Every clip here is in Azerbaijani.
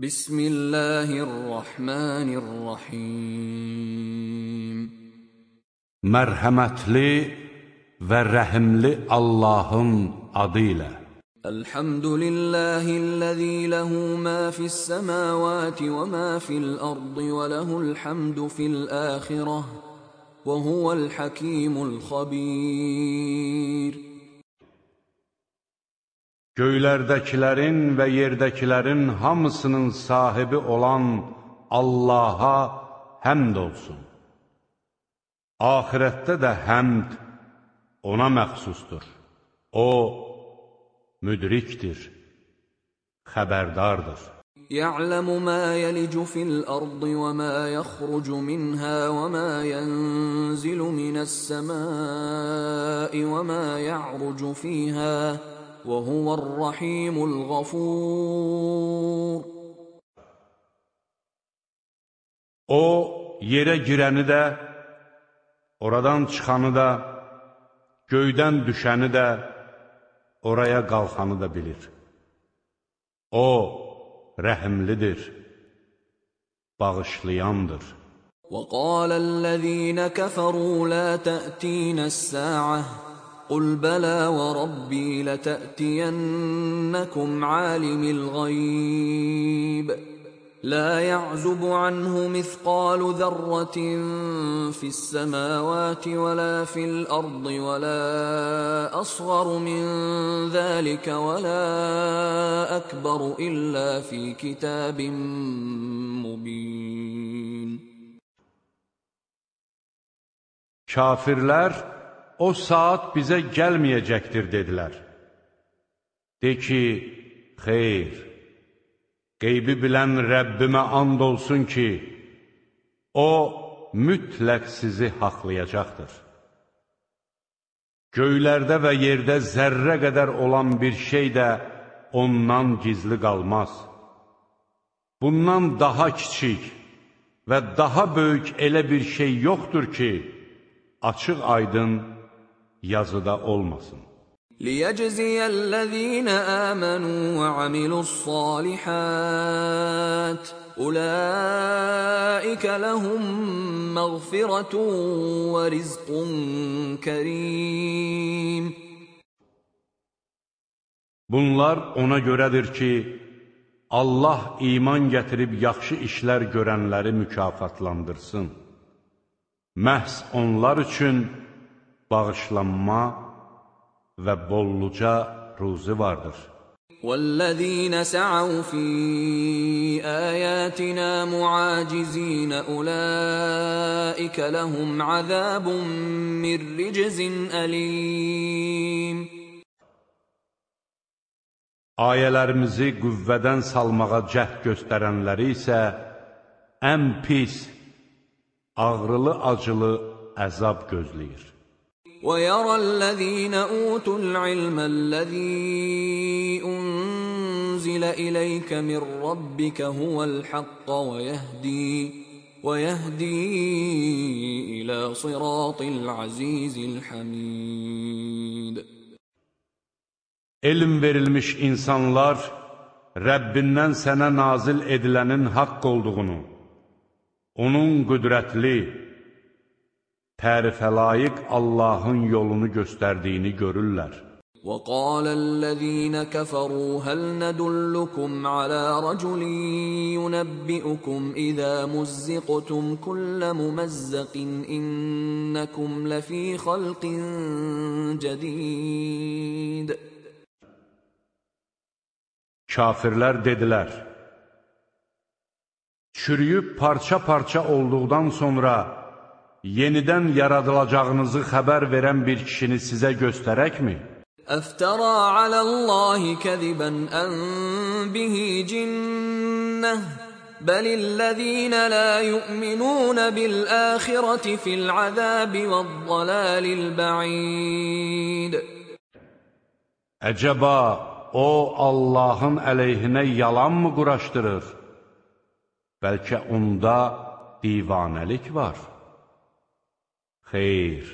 بسم الله الرحمن الرحيم. مرحمتلي لي rəhimli لي اللهم ilə الحمد لله الذي له ما في السماوات وما في الأرض وله الحمد في الآخرة وهو الحكيم الخبير. Göylərdəkilərin və yerdəkilərin hamısının sahibi olan Allaha həmd olsun. Ahirətdə də həmd ona məxsusdur. O, müdrikdir, xəbərdardır. يعلم ما يلج في الأرض وما يخرج منها وما ينزل من السماء وما يعرج فيها وهو الرحيم الغفور O, yerə girəni də, oradan çıxanı da, göydən düşəni də, oraya qalxanı da bilir. O, rəhimlidir, bağışlayandır. وقال الذين كفروا لا تأتينا الساعة قل بلى وربي لتأتينكم عالم الغيب. لا يعزب عنه مثقال ذرة في السماوات ولا في الأرض ولا أصغر من ذلك ولا أكبر إلا في كتاب مبين. Kafirlər o saat bizə gəlməyəcəkdir, dedilər. De ki, xeyr, qeybi bilən Rəbbimə and olsun ki, O, mütləq sizi haqlayacaqdır. Göylərdə və yerdə zərrə qədər olan bir şey də ondan gizli qalmaz. Bundan daha kiçik və daha böyük elə bir şey yoxdur ki, açıq aydın yazıda olmasın. ليجزي الذين آمنوا وعملوا الصالحات أولئك لهم مغفرة ورزق كريم Bunlar ona görədir ki, Allah iman gətirib yaxşı işlər görənləri mükafatlandırsın. Məhz onlar üçün bağışlanma və bolluca ruzi vardır. والذين سعوا في آياتنا معاجزين أولئك لهم عذاب من رجز أليم Ayələrimizi qüvvədən salmağa cəhd göstərənləri isə ən pis, ağrılı-acılı əzab gözləyir. ويرى الذين أوتوا العلم الذي أنزل إليك من ربك هو الحق ويهدي ويهدي إلى صراط العزيز الحميد. Elm verilmiş insanlar Rəbbindən sənə nazil edilənin haqq olduğunu, onun qüdrətli, tərifə layiq Allahın yolunu göstərdiyini görürlər. وقال الذين كفروا هل ندلكم على رجل ينبئكم إذا مزقتم كل ممزق إنكم لفي خلق جديد Kafirlər dedilər, çürüyüb parça-parça olduqdan sonra yenidən yaradılacağınızı xəbər verən bir kişini sizə göstərəkmi? Əftərə aləllahi kəzibən ən bihi cinnəh Bəlillezîne lâ yu'minûne bil-âxireti fil-azâbi vəd-dalâlil-bə'id Əcəba o Allahın əleyhinə yalan mı quraşdırır? Bəlkə onda divanəlik var. Xeyr,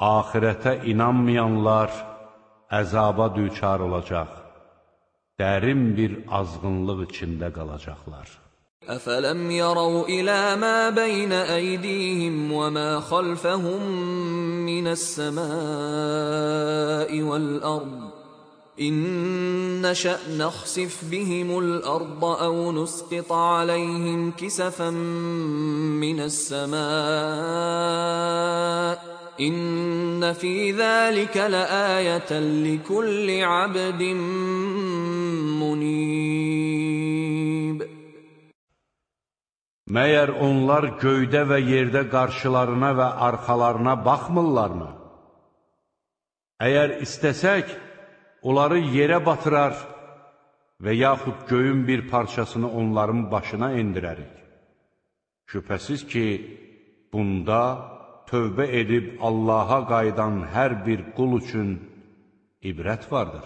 axirətə inanmayanlar əzaba düçar olacaq, dərin bir azğınlıq içində qalacaqlar. Əfələm yarav ilə mə beynə əydihim və mə xalfəhum minəs-səmai vəl-ərd إن نشأ نخسف بهم الأرض أو نسقط عليهم كسفا من السماء إن في ذلك لآية لكل عبد منيب Məyər onlar göydə və yerdə qarşılarına və arxalarına baxmırlarmı? Əgər istəsək, onları yerə batırar və yaxud göyün bir parçasını onların başına endirərik. Şübhəsiz ki, bunda tövbə edib Allaha qayıdan hər bir qul üçün ibrət vardır.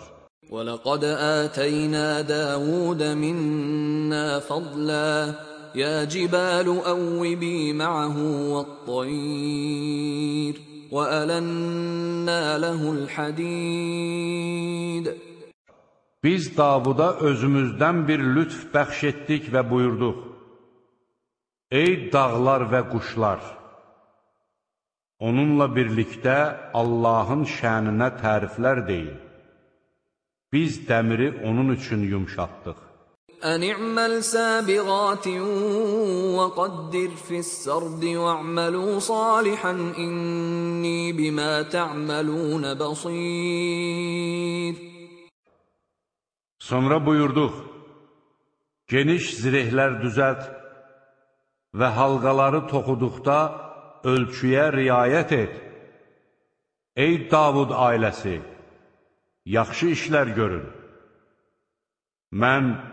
وَلَقَدْ آتَيْنَا دَاوُودَ مِنَّا فَضْلًا يا جبال أوبي معه والطير وألنا له الحديد Biz Davuda özümüzdən bir lütf bəxş etdik və buyurduq. Ey dağlar və quşlar! Onunla birlikdə Allahın şəninə təriflər deyin. Biz dəmiri onun üçün yumşatdıq. أن اعمل سابغات وقدر في السرد واعملوا صالحا إني بما تعملون بصير Sonra buyurduq, geniş zirehlər düzət və halqaları toxuduqda ölçüyə riayət et. Ey Davud ailəsi, yaxşı işlər görün. Mən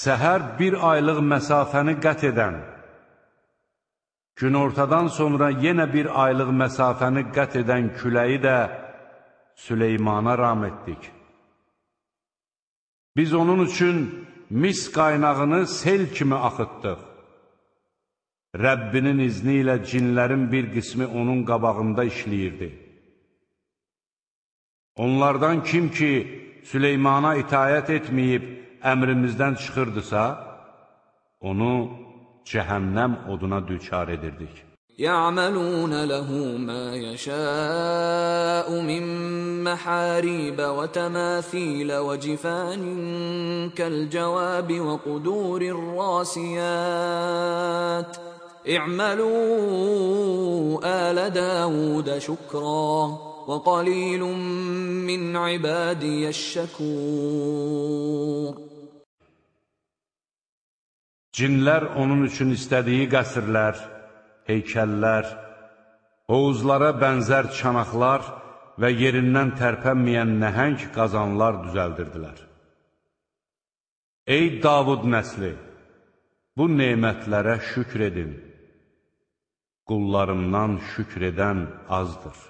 Səhər bir aylıq məsafəni qət edən, günortadan sonra yenə bir aylıq məsafəni qət edən küləyi də Süleymana ram etdik. Biz onun üçün mis qaynağını sel kimi axıtdıq. Rəbbinin izni ilə cinlərin bir qismi onun qabağında işləyirdi. Onlardan kim ki, Süleymana itayət etməyib, əmrimizdən çıxırdısa, onu cəhənnəm oduna düçar edirdik. يعملون له ما يشاء من محاريب وتماثيل وجفان كالجواب وقدور الراسيات اعملوا آل داود شكرا وقليل من عبادي الشكور Cinlər onun üçün istədiyi qəsrlər, heykəllər, hovuzlara bənzər çanaqlar və yerindən tərpənməyən nəhəng qazanlar düzəldirdilər. Ey Davud nəsli, bu nemətlərə şükr edin. Qullarımdan şükr edən azdır.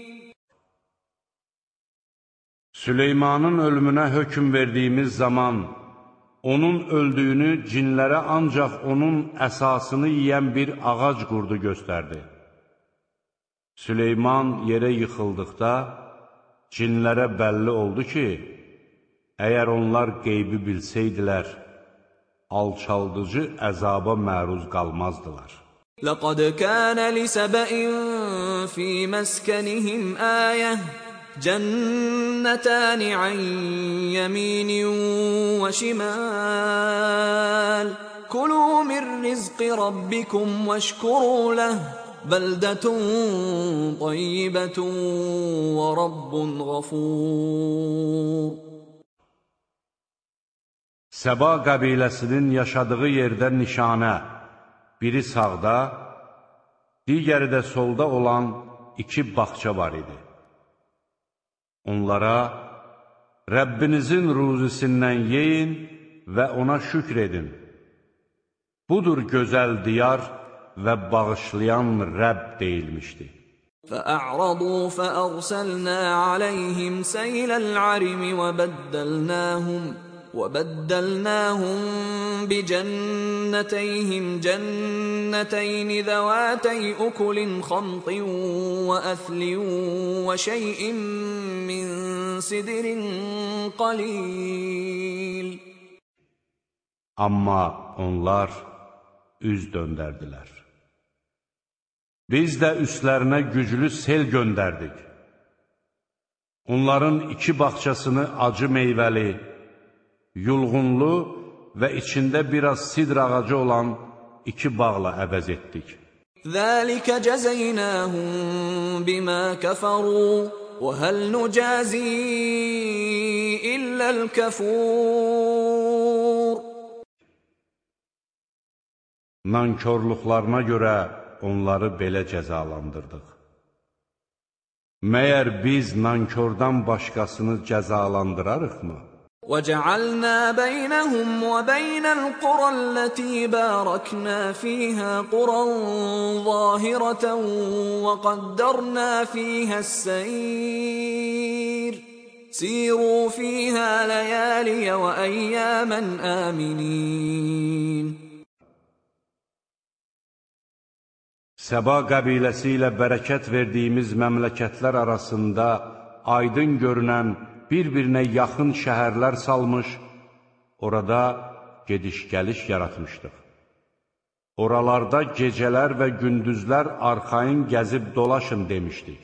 Süleymanın ölümünə hökm verdiyimiz zaman, onun öldüyünü cinlərə ancaq onun əsasını yiyən bir ağac qurdu göstərdi. Süleyman yerə yıxıldıqda, cinlərə bəlli oldu ki, əgər onlar qeybi bilsəydilər, alçaldıcı əzaba məruz qalmazdılar. لقد كان لسبإ في مسكنهم آية جنتان عن يمين وشمال كلوا من رزق ربكم واشكروا له بلدة طيبة ورب غفور Səba qəbiləsinin yaşadığı yerdə nişanə, biri sağda, digəri də solda olan iki bağça var idi. Onlara Rəbbinizin ruzisindən yeyin və ona şükr edin. Budur gözəl diyar və bağışlayan Rəbb deyilmişdi. فأعرضوا فأرسلنا عليهم سيل العرم وبدلناهم وبدلناهم بجنتيهم جنتين ذواتي أكل خمط وأثل وشيء من سدر قليل Amma onlar üz döndərdilər. Biz də üstlərinə güclü sel göndərdik. Onların iki bağçasını acı meyvəli, yulğunlu və içində biraz sidr ağacı olan iki bağla əvəz etdik. Zəlikə cəzeynəhum bimə kəfəru və həl nücəzi illəl kəfur. Nankörlüklarına görə onları belə cəzalandırdıq. Məyər biz nankördən başqasını cəzalandırarıqmı? وجعلنا بينهم وبين القرى التي باركنا فيها قرى ظاهرة وقدرنا فيها السير. سيروا فيها ليالي وأياما آمنين. Səba qəbiləsi ilə bərəkət verdiyimiz məmləkətlər arasında aydın görünən bir-birinə yaxın şəhərlər salmış, orada gediş-gəliş yaratmışdıq. Oralarda gecələr və gündüzlər arxayın gəzib dolaşın demişdik.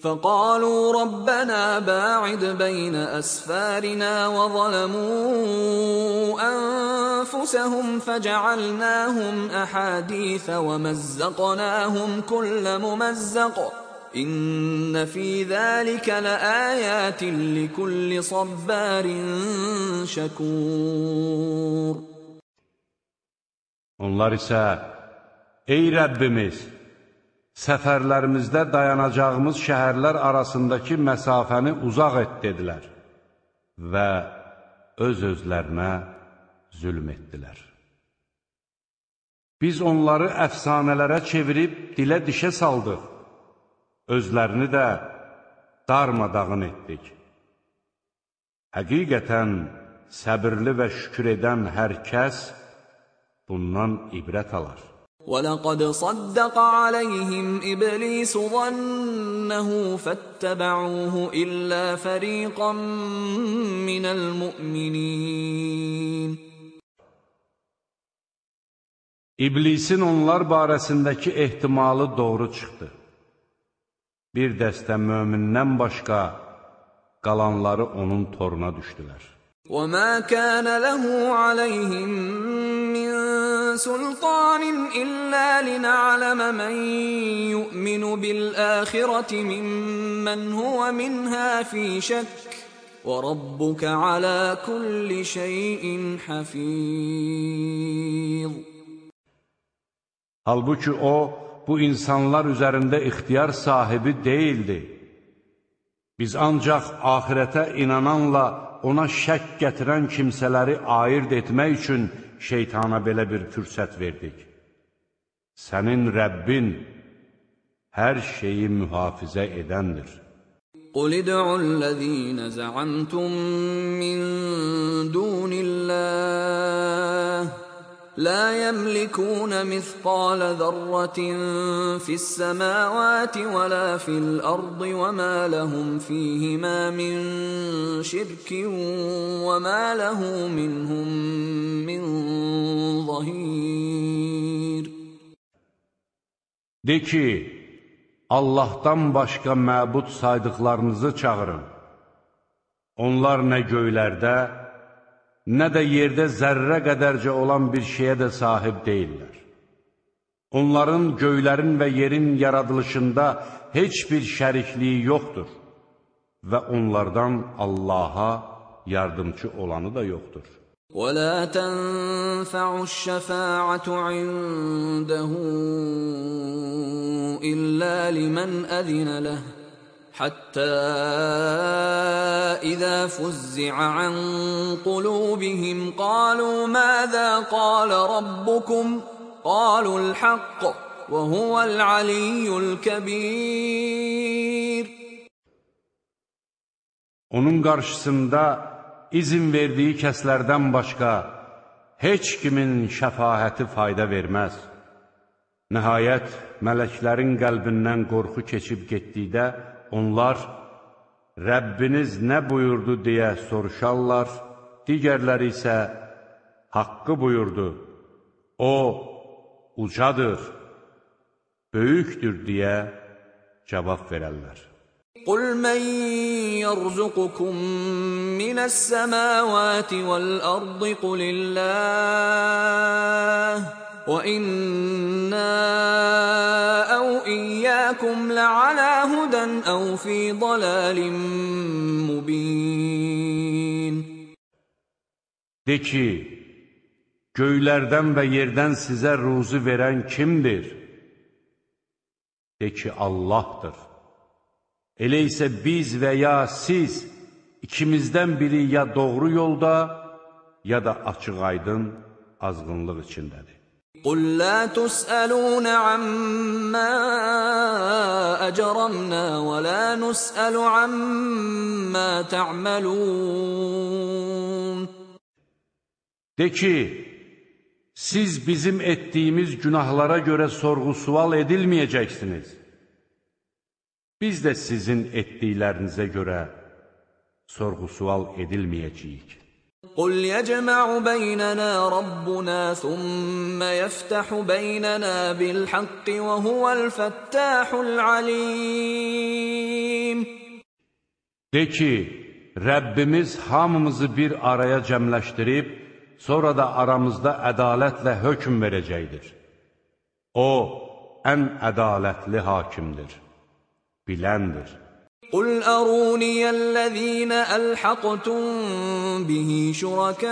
فقالوا ربنا باعد بين أسفارنا وظلموا أنفسهم فجعلناهم أحاديث ومزقناهم كل ممزق İnne fî zâlike leâyâtin likulli sabbârin şekûr. Onlar isə, ey Rəbbimiz, səfərlərimizdə dayanacağımız şəhərlər arasındakı məsafəni uzaq et, dedilər və öz-özlərinə zülm etdilər. Biz onları əfsanələrə çevirib dilə dişə saldıq özlərini də darmadağın etdik. Həqiqətən, səbirli və şükür edən hər kəs bundan ibrət alar. وَلَقَدْ صَدَّقَ عَلَيْهِمْ إِبْلِيسُ ظَنَّهُ فَاتَّبَعُوهُ إِلَّا فَرِيقًا مِنَ الْمُؤْمِنِينَ İblisin onlar barəsindəki ehtimalı doğru çıxdı bir dəstə mömindən başqa qalanları onun toruna düşdülər. وَمَا كَانَ لَهُ عَلَيْهِمْ مِنْ سُلْطَانٍ إِلَّا لِنَعْلَمَ مَنْ يُؤْمِنُ بِالْآخِرَةِ مِمَّنْ هُوَ مِنْهَا فِي شَكٍّ وَرَبُّكَ عَلَى كُلِّ شَيْءٍ حَفِيظٌ Halbuki o, bu insanlar üzərində ixtiyar sahibi deyildi. Biz ancaq ahirətə inananla ona şək gətirən kimsələri ayırt etmək üçün şeytana belə bir fürsət verdik. Sənin Rəbbin hər şeyi mühafizə edəndir. قُلِ ادْعُوا الَّذِينَ زَعَمْتُم مِّن دُونِ اللَّهِ لا يملكون مثقال ذرة في السماوات ولا في الأرض وما لهم فيهما من شرك وما له منهم من ظهير De ki, Allahdan başqa məbud saydıqlarınızı çağırın. Onlar nə göylərdə, nə də yerdə zərrə qədərcə olan bir şeyə də sahib deyirlər. Onların göylərin və yerin yaradılışında heç bir şərikliyi yoxdur və onlardan Allaha yardımcı olanı da yoxdur. ولا تنفع الشفاعة عنده إلا لمن أذن له حتى إذا فزع عن قلوبهم قالوا ماذا قال ربكم قالوا الحق وهو العلي الكبير Onun qarşısında izin verdiyi kəslərdən başqa heç kimin şəfahəti fayda verməz. Nəhayət, mələklərin qəlbindən qorxu keçib getdikdə, onlar, Rəbbiniz nə buyurdu? deyə soruşarlar, digərləri isə haqqı buyurdu, O, ucadır, böyükdür. deyə cavab verərlər. Qul mən yərzuqukum minəs-səməvəti vəl-ərdi qulilləh قل الله وانا او اياكم لعلى هدى او في ضلال مبين De ki, göylərdən və yerdən sizə ruzu verən kimdir? De ki, Allahdır. Elə isə biz və ya siz ikimizdən biri ya doğru yolda, ya da açıq-aydın azğınlıq içindədir. قل لا تسألون عما أجرمنا ولا نسأل عما تعملون De ki, siz bizim etdiyimiz günahlara görə sorğu-sual edilməyəcəksiniz. Biz də sizin etdiklərinizə görə sorğu-sual edilməyəcəyik. قل يجمع بيننا ربنا ثم يفتح بيننا بالحق وهو الفتاح العليم De ki, Rəbbimiz hamımızı bir araya cəmləşdirib, sonra da aramızda ədalətlə hökm verəcəkdir. O, ən ədalətli hakimdir. biləndir. قل أروني الذين ألحقتم به شركاء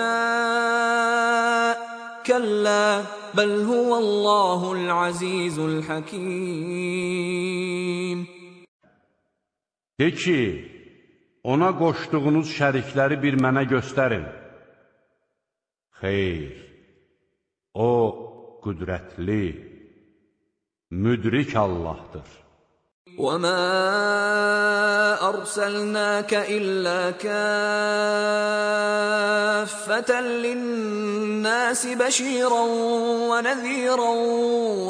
كلا بل هو الله العزيز الحكيم De ki, ona qoşduğunuz şərikləri bir mənə göstərin. Xeyr, o qüdrətli, müdrik Allahdır. وما ارسلناك الا كافه للناس بشيرا ونذيرا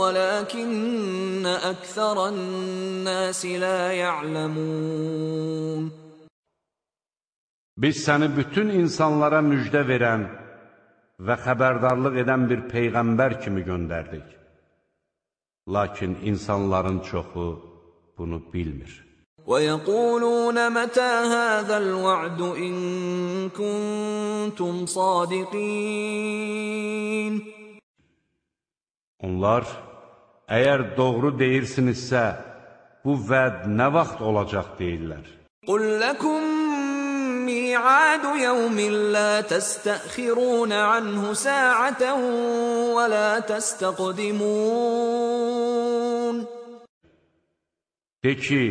ولكن اكثر الناس لا يعلمون Biz səni bütün insanlara müjdə verən və xəbərdarlıq edən bir peyğəmbər kimi göndərdik. Lakin insanların çoxu bunu bilmir. وَيَقُولُونَ مَتَى هَذَا الْوَعْدُ إِن كُنتُمْ صَادِقِينَ Onlar, əgər doğru deyirsinizsə, bu vəd nə vaxt olacaq deyirlər. قُلْ لَكُمْ مِيعَادُ يَوْمٍ لَا تَسْتَأْخِرُونَ عَنْهُ سَاعَةً وَلَا تَسْتَقْدِمُونَ De ki,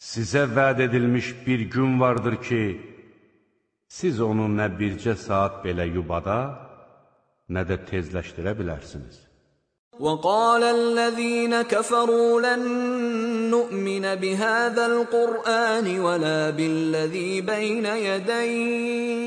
sizə vəd edilmiş bir gün vardır ki, siz onu nə bircə saat belə yubada, nə də tezləşdirə bilərsiniz. وقال الذين كفروا لن نؤمن بهذا القرآن ولا بالذي بين يديه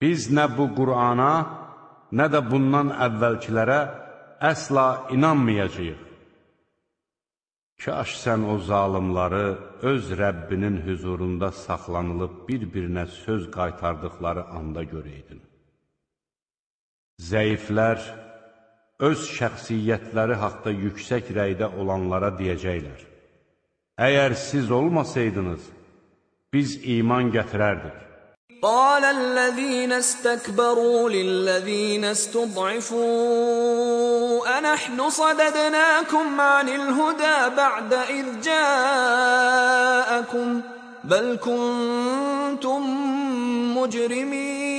biz nə bu Qur'ana, nə də bundan əvvəlkilərə əsla inanmayacaq. Kaş sən o zalimları öz Rəbbinin hüzurunda saxlanılıb bir-birinə söz qaytardıqları anda görəydin. Zəiflər öz şəxsiyyətləri haqda yüksək rəydə olanlara deyəcəklər. Əgər siz olmasaydınız, biz iman gətirərdik. قال الذين استكبروا للذين استضعفوا أنحن صددناكم عن الهدى بعد إذ جاءكم بل كنتم مجرمين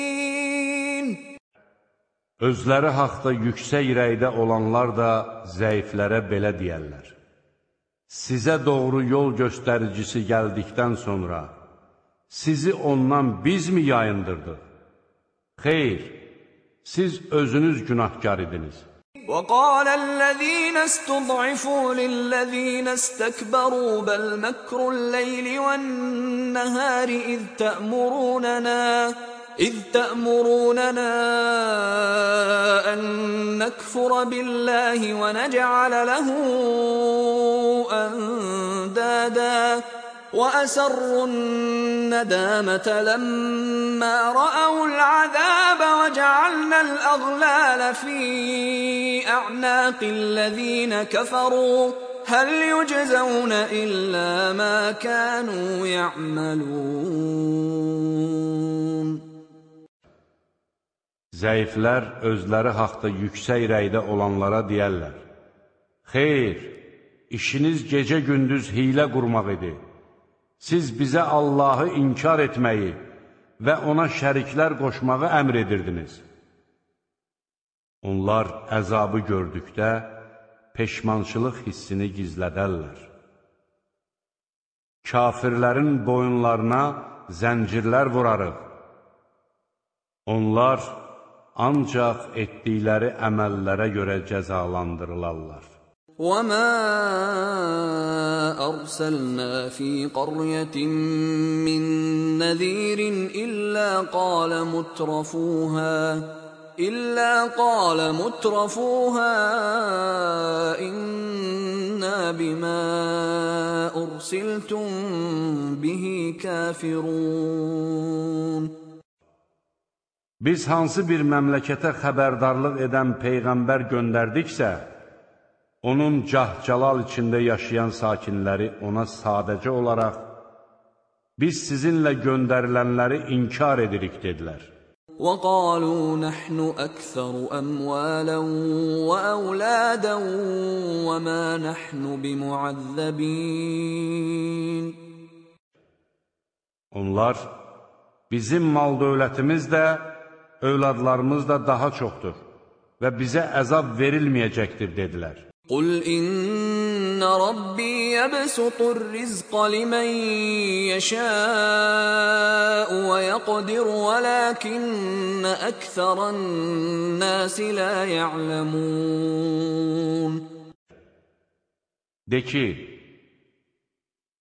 Özləri haqda yüksək rəydə olanlar da zəiflərə belə deyərlər. Sizə doğru yol göstəricisi gəldikdən sonra, sizi ondan biz mi yayındırdıq? Xeyr, siz özünüz günahkar idiniz. وقال الذين استضعفوا للذين استكبروا بل مكر الليل والنهار إذ تأمروننا إذ تأمروننا أن نكفر بالله ونجعل له أندادا وأسروا الندامة لما رأوا العذاب وجعلنا الأغلال في أعناق الذين كفروا هل يجزون إلا ما كانوا يعملون Zəiflər özləri haqda yüksək rəydə olanlara deyərlər, Xeyr, işiniz gecə-gündüz hilə qurmaq idi. Siz bizə Allahı inkar etməyi və ona şəriklər qoşmağı əmr edirdiniz. Onlar əzabı gördükdə peşmançılıq hissini gizlədərlər. Kafirlərin boyunlarına zəncirlər vurarıq. Onlar ancaq etdikləri əməllərə görə cəzalandırılarlar. وما أرسلنا في قرية من نذير إلا قال مترفوها إلا قال مترفوها إنا بما أرسلتم به كافرون. Biz hansı bir məmləkətə xəbərdarlıq edən peyğəmbər göndərdiksə, onun cah-calal içində yaşayan sakinləri ona sadəcə olaraq biz sizinlə göndərilənləri inkar edirik dedilər. وقالوا نحن أكثر أموالا وأولادا وما نحن بمعذبين Onlar bizim mal dövlətimiz də, övladlarımız da daha çoxdur və bizə əzab verilməyəcəkdir dedilər. قل إن ربي يبسط الرزق لمن يشاء ويقدر ولكن أكثر الناس لا يعلمون De ki,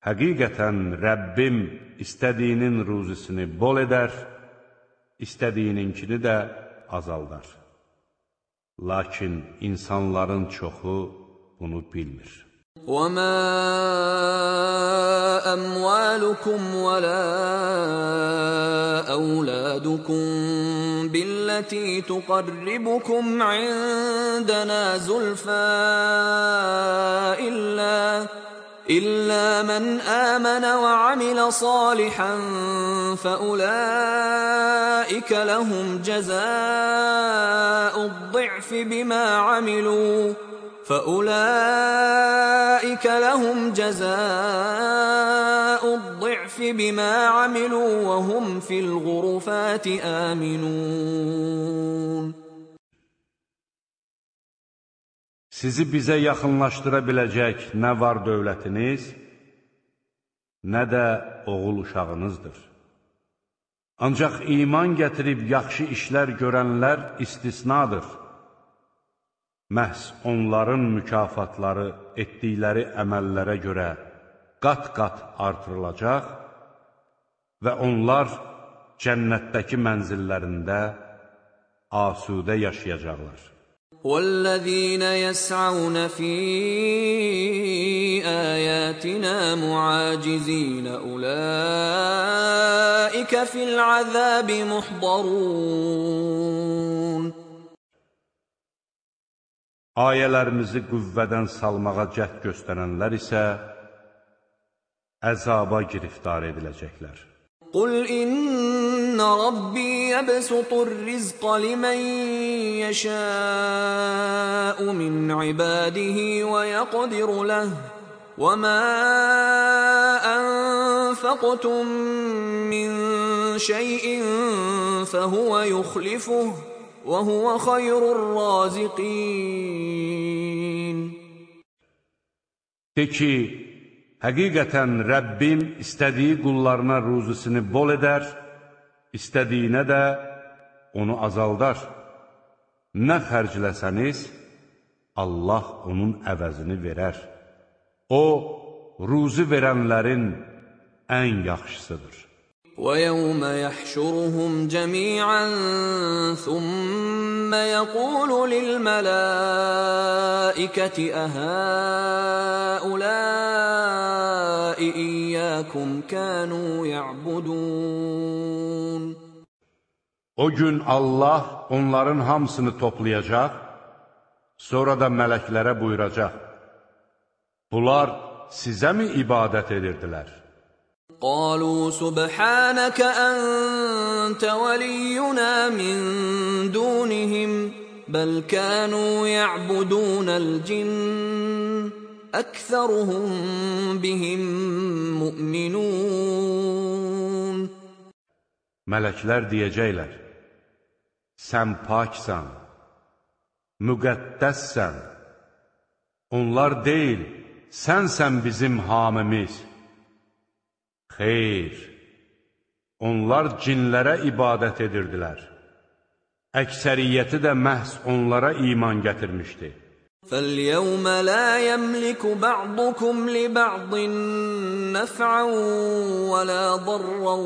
həqiqətən Rəbbim istədiyinin ruzisini bol edər, istədiyininkini də azaldar. Lakin insanların çoxu bunu bilmir. وما أموالكم ولا أولادكم بالتي تقربكم عندنا زلفى إلا إلا من آمن وعمل صالحا فأولئك لهم جزاء الضعف بما عملوا فأولئك لهم جزاء الضعف بما عملوا وهم في الغرفات آمنون Sizi bizə yaxınlaşdıra biləcək nə var dövlətiniz, nə də oğul uşağınızdır. Ancaq iman gətirib yaxşı işlər görənlər istisnadır. Məhz onların mükafatları etdikləri əməllərə görə qat-qat artırılacaq və onlar cənnətdəki mənzillərində asudə yaşayacaqlar. وَالَّذِينَ يَسْعَوْنَ فِي آيَاتِنَا مُعَاجِزِينَ أُولَٰئِكَ فِي الْعَذَابِ مُحْضَرُونَ Ayələrimizi qüvvədən salmağa cəhd göstərənlər isə əzaba giriftar ediləcəklər. قل إن ربي يبسط الرزق لمن يشاء من عباده ويقدر له وما أنفقتم من شيء فهو يخلفه وهو خير الرازقين De ki, Həqiqətən Rəbbim istədiyi qullarına ruzusunu bol edər, istədiyinə də onu azaldar. Nə xərcləsəniz, Allah onun əvəzini verər. O, ruzu verənlərin ən yaxşısıdır. ويوم يحشرهم جميعا ثم يقول للملائكة أهؤلاء إياكم كانوا يعبدون O gün Allah onların hamısını toplayacaq, sonra da mələklərə buyuracaq. Bunlar sizə mi ibadət edirdilər? قالوا سبحانك أنت ولينا من دونهم بل كانوا يعبدون الجن أكثرهم بهم مؤمنون. ملكلر diyecekler sen paksan mukaddessen onlar değil sensen bizim hamimiz Xeyr, onlar cinlərə ibadət edirdilər. Əksəriyyəti də məhz onlara iman gətirmişdi. فَالْيَوْمَ لَا يَمْلِكُ بَعْضُكُمْ لِبَعْضٍ نَفْعًا وَلَا ضَرًّا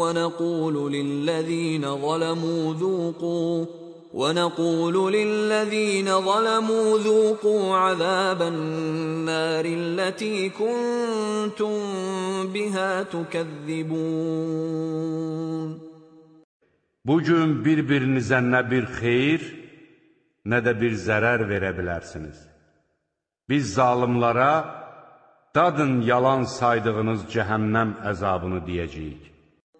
وَنَقُولُ لِلَّذِينَ ظَلَمُوا ذُوقُوا ونقول للذين ظلموا ذوقوا عذاب النار التي كنتم بها تكذبون Bugün bir-birinizə nə bir xeyir, nə də bir zərər verə bilərsiniz. Biz zalimlara dadın yalan saydığınız cəhənnəm əzabını deyəcəyik.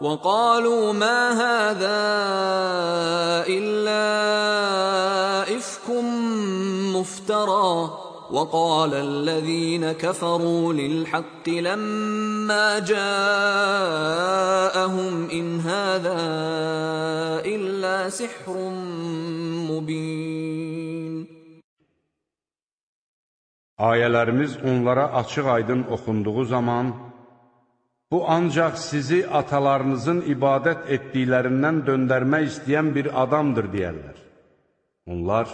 وقالوا ما هذا إلا إفك مفترى. وقال الذين كفروا للحق لما جاءهم إن هذا إلا سحر مبين. Ayələrimiz onlara açıq aydın oxunduğu zaman Bu ancaq sizi atalarınızın ibadət etdiklərindən döndərmək istəyən bir adamdır, deyərlər. Onlar,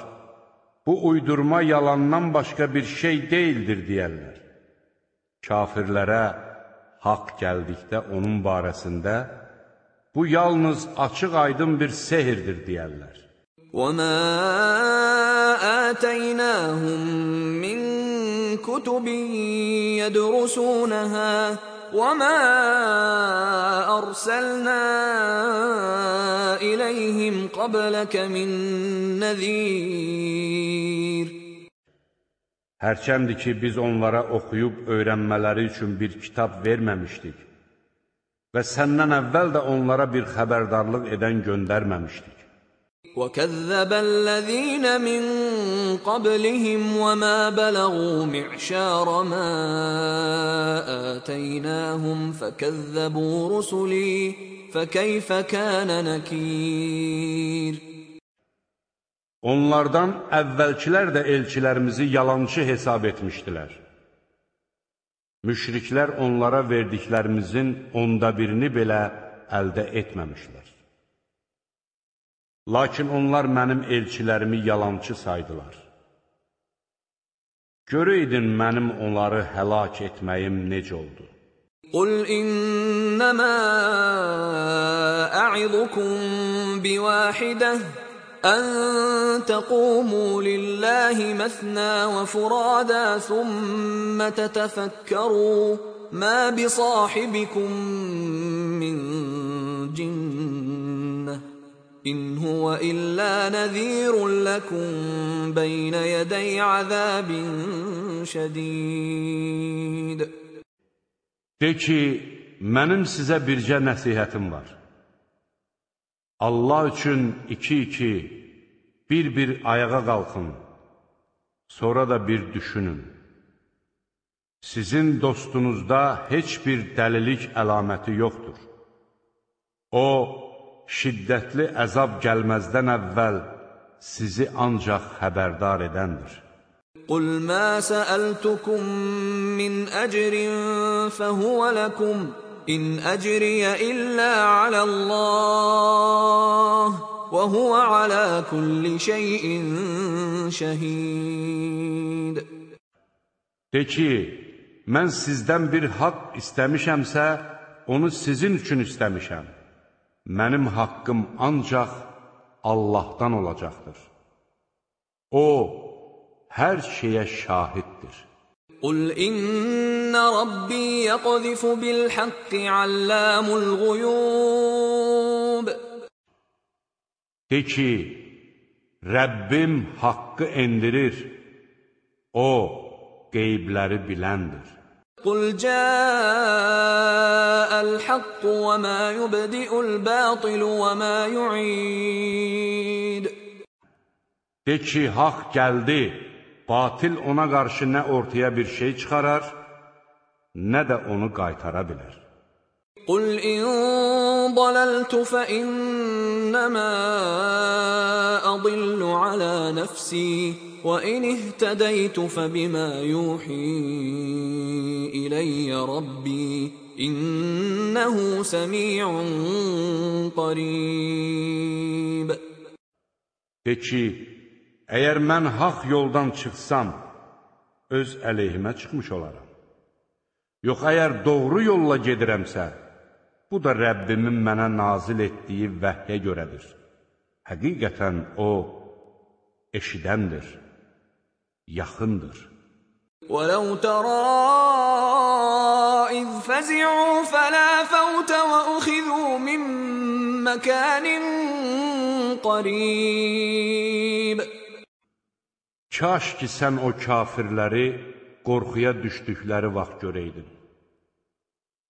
bu uydurma yalandan başqa bir şey deyildir, deyərlər. Kafirlərə haqq gəldikdə onun barəsində, bu yalnız açıq aydın bir sehirdir, deyərlər. وَمَا آتَيْنَاهُمْ مِنْ كُتُبٍ يَدْرُسُونَهَا وما أرسلنا إليهم قبلك من نذير Hərçəndir ki, biz onlara oxuyub öyrənmələri üçün bir kitab verməmişdik. Və səndən əvvəl də onlara bir xəbərdarlıq edən göndərməmişdik. وكذب الذين من قبلهم وما بلغوا معشار ما آتيناهم فكذبوا رسلي فكيف كان نكير Onlardan əvvəlkilər də elçilərimizi yalançı hesab etmişdilər. Müşriklər onlara verdiklərimizin onda birini belə əldə etməmişlər. Lakin onlar mənim elçilərimi yalançı saydılar. Görəydin mənim onları həlak etməyim necə oldu? Qul innəmə ə'idukum bivahidah أن تقوموا لله مثنى وفرادا ثم تتفكروا ما بصاحبكم من جنة İn huve illa nezirun lekum beyne yedey azabin şedid. De ki, mənim sizə bircə nəsihətim var. Allah üçün iki-iki, bir-bir ayağa qalxın, sonra da bir düşünün. Sizin dostunuzda heç bir dəlilik əlaməti yoxdur. O, şiddətli əzab gəlməzdən əvvəl sizi ancaq xəbərdar edəndir. Qul mə səəltukum min əcrin fəhuvə ləkum, in əcriyə illə aləlləh, və huvə alə kulli şeyin şəhid. De ki, mən sizdən bir haqq istəmişəmsə, onu sizin üçün istəmişəm mənim haqqım ancaq Allahdan olacaqdır. O, hər şeyə şahiddir. Qul inna rabbi yaqzifu bil haqqi allamul ghuyub De ki, Rəbbim haqqı endirir. O, qeybləri biləndir. قل جاء الحق وما يبدئ الباطل وما يعيد De ki, haqq gəldi, Batil ona qarşı nə ortaya bir şey çıxarar, nə də onu qaytara bilər. قل إن ضللت فإنما أضل على نفسي وإن اهتديت فبما يوحي إلي ربي إنه سميع قريب De ki, Əgər mən haq yoldan çıxsam, öz əleyhimə çıxmış olaram. Yox, əgər doğru yolla gedirəmsə, bu da Rəbbimin mənə nazil etdiyi vəhyə görədir. Həqiqətən O, eşidəndir, yaxındır. وَلَوْ تَرَى إِذْ فَزِعُوا فَلَا فَوْتَ وَأُخِذُوا مِنْ مَكَانٍ قَرِيبٍ Kaş ki, sən o kafirləri qorxuya düşdükləri vaxt görəydin.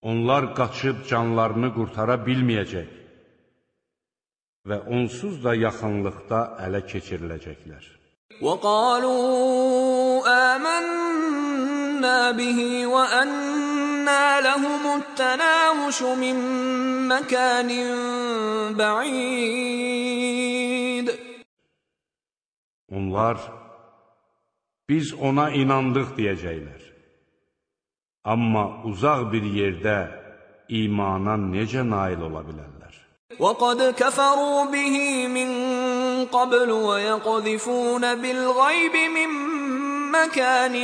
Onlar qaçıb canlarını qurtara bilməyəcək və onsuz da yaxınlıqda ələ keçiriləcəklər. وَقَالُوا آمَنَّا بِهِ وَأَنَّى لَهُمُ التَّنَاوُشُ مِنْ مَكَانٍ بَعِيدٍ Onlar biz ona inandıq deyəcəklər. Amma uzaq bir yerdə imana necə nail ola bilərlər? وَقَدْ كَفَرُوا بِهِ مِنْ قَبْلُ وَيَقْذِفُونَ بِالْغَيْبِ مِنْ مَكَانٍ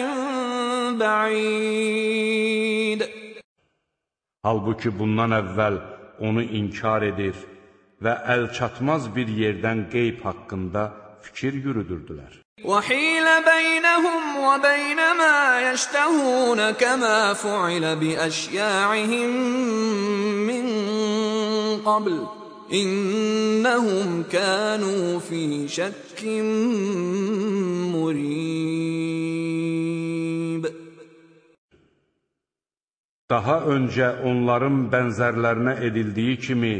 بَعِيدٍ Halbuki bundan əvvəl onu inkar edir və əl çatmaz bir yerdən qeyb haqqında fikir yürüdürdülər. وحيل بينهم وبين ما يشتهون كما فعل بأشياعهم من قبل İnnəhum kənu fi şəkkim murib. Daha öncə onların bənzərlərinə edildiyi kimi,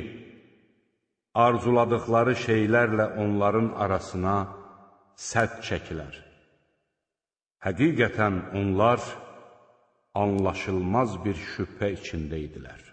arzuladıqları şeylərlə onların arasına sədd çəkilər. Həqiqətən onlar anlaşılmaz bir şübhə içində idilər.